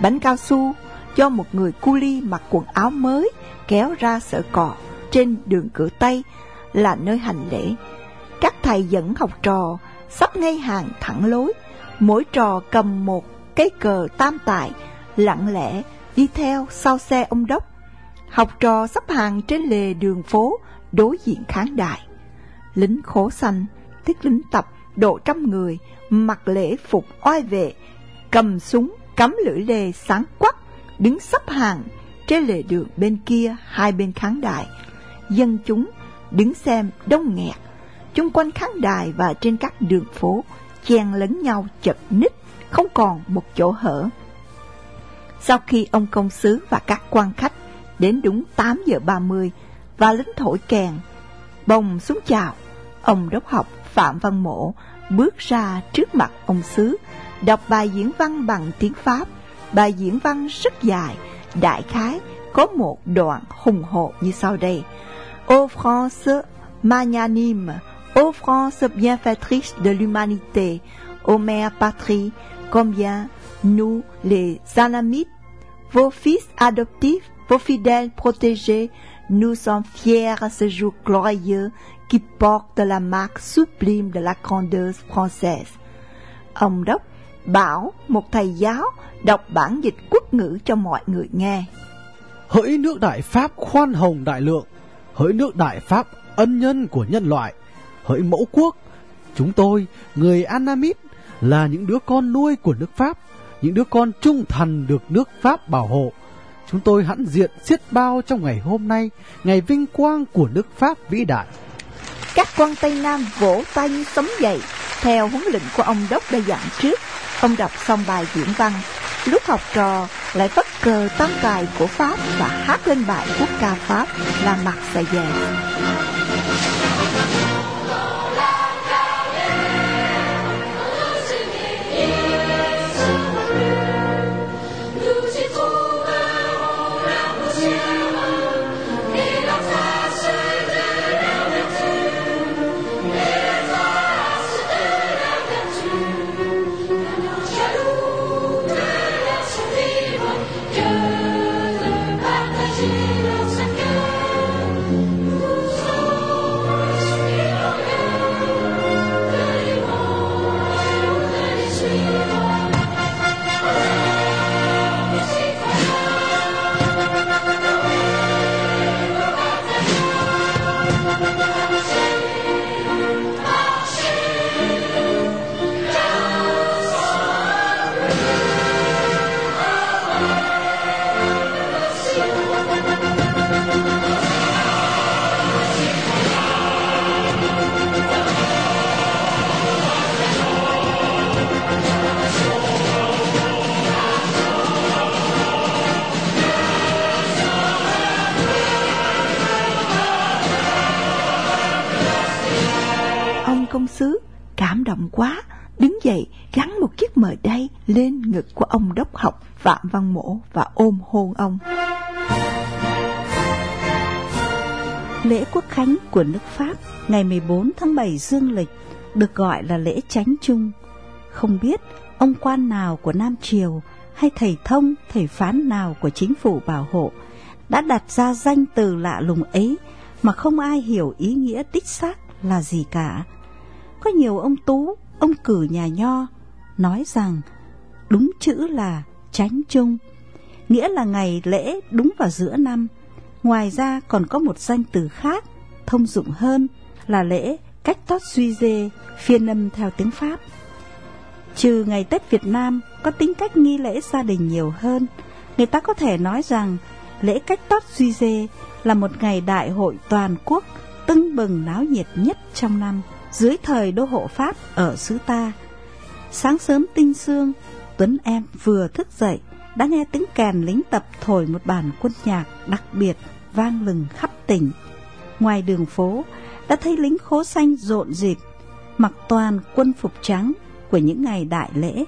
bánh cao su, cho một người cu ly mặc quần áo mới kéo ra sở cò trên đường cửa Tây là nơi hành lễ. Các thầy dẫn học trò sắp ngay hàng thẳng lối, mỗi trò cầm một cái cờ tam tài, lặng lẽ đi theo sau xe ông đốc. Học trò sắp hàng trên lề đường phố đối diện khán đài. Lính khố xanh, tiết lính tập độ trăm người, mặc lễ phục oai vệ, cầm súng cắm lưỡi lê sáng quắc, đứng sắp hàng trên lề đường bên kia hai bên khán đài. Dân chúng đứng xem đông nghẹt, chung quanh khán đài và trên các đường phố chen lấn nhau chật ních, không còn một chỗ hở. Sau khi ông công sứ và các quan khách đến đúng 8 giờ 30 và lính thổi kèn, bồng xuống chào, ông đốc học Phạm Văn Mộ bước ra trước mặt ông sứ, đọc bài diễn văn bằng tiếng Pháp. Bài diễn văn rất dài, đại khái có một đoạn hùng hộ như sau đây. Ô France magnanime, ô France bienfaitrice de l'humanité, ô mère patrie, combien nous les anamites, vos fils adoptifs, vos fidèles protégés, nous sommes fiers à ce jour glorieux qui porte la marque sublime de la grandeuse française. Ông Đốc bảo một thầy giáo đọc bản dịch quốc ngữ cho mọi người nghe. Hỡi nước Đại Pháp khoan hồng đại lượng, hỡi nước Đại Pháp ân nhân của nhân loại, hỡi mẫu quốc, chúng tôi, người Anamit, là những đứa con nuôi của nước Pháp, những đứa con trung thành được nước Pháp bảo hộ. Chúng tôi hãn diện xiết bao trong ngày hôm nay, ngày vinh quang của nước Pháp vĩ đại. Các quan Tây Nam vỗ tay như sấm dậy, theo huấn lệnh của ông Đốc đã dặn trước. Ông đọc xong bài diễn văn, lúc học trò lại bất cờ tăng tài của Pháp và hát lên bài quốc ca Pháp là mặt sợi dề. Văn Mổ và ôm hôn ông. Lễ quốc khánh của nước Pháp ngày 14 tháng 7 dương lịch được gọi là lễ tránh chung Không biết ông quan nào của Nam Triều hay thầy thông, thầy phán nào của chính phủ bảo hộ đã đặt ra danh từ lạ lùng ấy mà không ai hiểu ý nghĩa đích xác là gì cả. Có nhiều ông tú, ông cử nhà nho nói rằng đúng chữ là chánh chung nghĩa là ngày lễ đúng vào giữa năm. Ngoài ra còn có một danh từ khác, thông dụng hơn là lễ cách Tót suy dê, phiên âm theo tiếng Pháp. Trừ ngày Tết Việt Nam có tính cách nghi lễ gia đình nhiều hơn, người ta có thể nói rằng lễ cách Tót suy dê là một ngày đại hội toàn quốc tưng bừng náo nhiệt nhất trong năm dưới thời đô hộ Pháp ở xứ ta. Sáng sớm tinh sương, Tuấn Em vừa thức dậy đã nghe tiếng kèn lính tập thổi một bản quân nhạc đặc biệt vang lừng khắp tỉnh. Ngoài đường phố đã thấy lính khố xanh rộn rịp, mặc toàn quân phục trắng của những ngày đại lễ.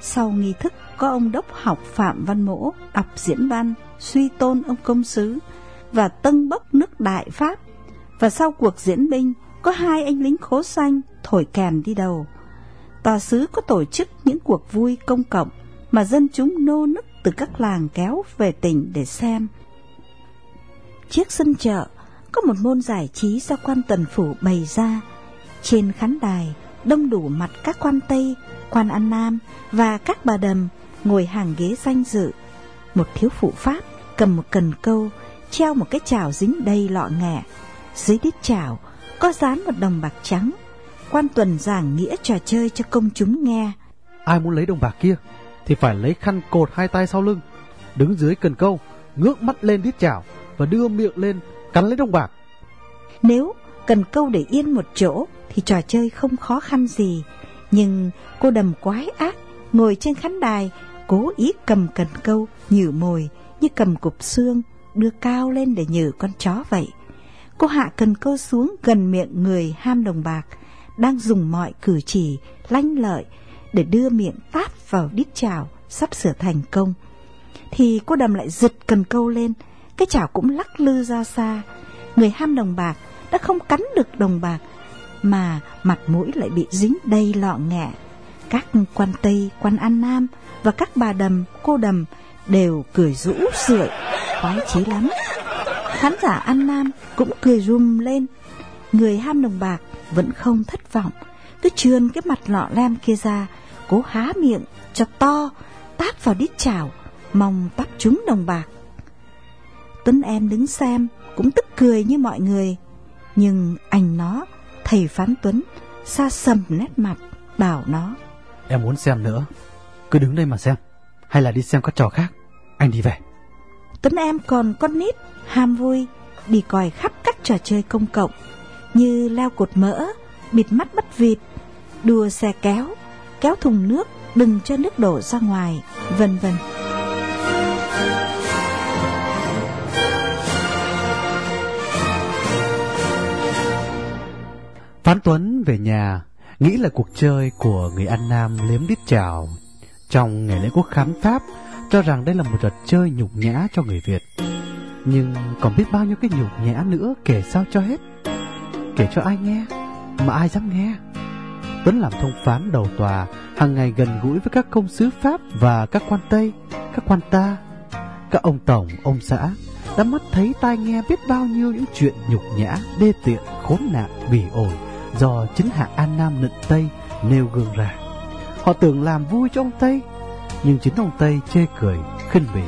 Sau nghi thức có ông đốc học Phạm Văn Mỗ đọc diễn văn suy tôn ông công sứ và tân bốc nước Đại Pháp. Và sau cuộc diễn binh có hai anh lính khố xanh thổi kèn đi đầu. Tòa sứ có tổ chức những cuộc vui công cộng mà dân chúng nô nức từ các làng kéo về tỉnh để xem. Chiếc sân chợ có một môn giải trí do quan tần phủ bày ra. Trên khán đài đông đủ mặt các quan Tây, quan An Nam và các bà đầm ngồi hàng ghế danh dự. Một thiếu phụ Pháp cầm một cần câu, treo một cái chảo dính đầy lọ nghẹ. Dưới đít chảo có dán một đồng bạc trắng. Quan tuần giảng nghĩa trò chơi cho công chúng nghe. Ai muốn lấy đồng bạc kia thì phải lấy khăn cột hai tay sau lưng, đứng dưới cần câu, ngước mắt lên đít chảo và đưa miệng lên cắn lấy đồng bạc. Nếu cần câu để yên một chỗ thì trò chơi không khó khăn gì. Nhưng cô đầm quái ác, ngồi trên khán đài, cố ý cầm cần câu, nhử mồi, như cầm cục xương, đưa cao lên để nhử con chó vậy. Cô hạ cần câu xuống gần miệng người ham đồng bạc, đang dùng mọi cử chỉ, lanh lợi để đưa miệng tát vào đít chảo sắp sửa thành công. Thì cô đầm lại giật cần câu lên, cái chảo cũng lắc lư ra xa. Người ham đồng bạc đã không cắn được đồng bạc, mà mặt mũi lại bị dính đầy lọ nghẹ. Các quan Tây, quan An Nam và các bà đầm, cô đầm đều cười rũ rượi, khoái chí lắm. Khán giả An Nam cũng cười rùm lên. Người ham đồng bạc vẫn không thất vọng, cứ trườn cái mặt lọ lem kia ra, cố há miệng cho to, tát vào đít chảo, mong tát trúng đồng bạc. Tuấn em đứng xem, cũng tức cười như mọi người. Nhưng anh nó, thầy phán Tuấn, xa sầm nét mặt, bảo nó. Em muốn xem nữa, cứ đứng đây mà xem, hay là đi xem các trò khác, anh đi về. Tuấn em còn con nít, ham vui, đi coi khắp các trò chơi công cộng, như leo cột mỡ, bịt mắt bắt vịt, đua xe kéo, kéo thùng nước đừng cho nước đổ ra ngoài, vân vân. Phán Tuấn về nhà, nghĩ là cuộc chơi của người An Nam liếm đít chào. Trong ngày lễ quốc khánh Pháp, cho rằng đây là một trò chơi nhục nhã cho người Việt. Nhưng còn biết bao nhiêu cái nhục nhã nữa kể sao cho hết. Kể cho ai nghe, mà ai dám nghe. Tuấn làm thông phán đầu tòa, hàng ngày gần gũi với các công sứ Pháp và các quan Tây, các quan ta, các ông tổng, ông xã, đã mắt thấy tai nghe biết bao nhiêu những chuyện nhục nhã, đê tiện, khốn nạn, bỉ ổi do chính hạ An Nam nịnh Tây nêu gương ra. Họ tưởng làm vui cho ông Tây, nhưng chính ông Tây chê cười, khinh bỉ.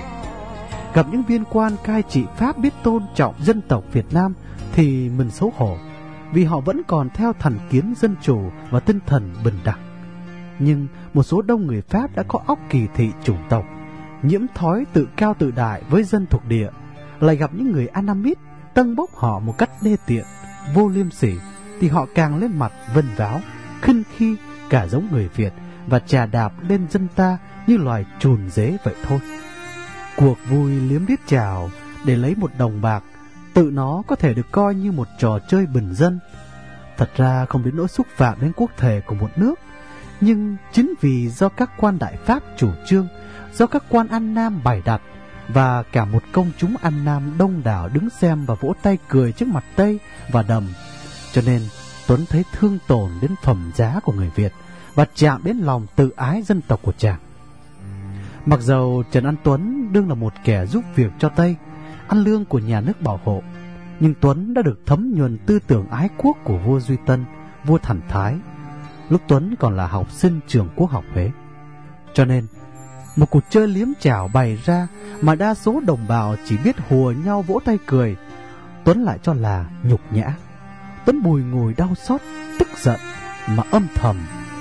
Gặp những viên quan cai trị Pháp biết tôn trọng dân tộc Việt Nam thì mình xấu hổ, vì họ vẫn còn theo thần kiến dân chủ và tinh thần bình đẳng. Nhưng một số đông người Pháp đã có óc kỳ thị chủng tộc, nhiễm thói tự cao tự đại với dân thuộc địa, lại gặp những người Anamit tân bốc họ một cách đê tiện, vô liêm sỉ, thì họ càng lên mặt vân váo, khinh khi cả giống người Việt và trà đạp lên dân ta như loài trùn dế vậy thôi. Cuộc vui liếm đít chào để lấy một đồng bạc, tự nó có thể được coi như một trò chơi bình dân. Thật ra không đến nỗi xúc phạm đến quốc thể của một nước, nhưng chính vì do các quan đại Pháp chủ trương, do các quan An Nam bày đặt, và cả một công chúng An Nam đông đảo đứng xem và vỗ tay cười trước mặt Tây và Đầm. Cho nên Tuấn thấy thương tổn đến phẩm giá của người Việt và chạm đến lòng tự ái dân tộc của chàng. Mặc dầu Trần An Tuấn đương là một kẻ giúp việc cho Tây, ăn lương của nhà nước bảo hộ, nhưng Tuấn đã được thấm nhuần tư tưởng ái quốc của vua Duy Tân, vua thành Thái, lúc Tuấn còn là học sinh trường quốc học Huế. Cho nên, một cuộc chơi liếm chảo bày ra mà đa số đồng bào chỉ biết hùa nhau vỗ tay cười, Tuấn lại cho là nhục nhã. Tuấn bùi ngùi đau xót, tức giận mà âm thầm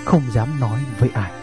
không dám nói với ai.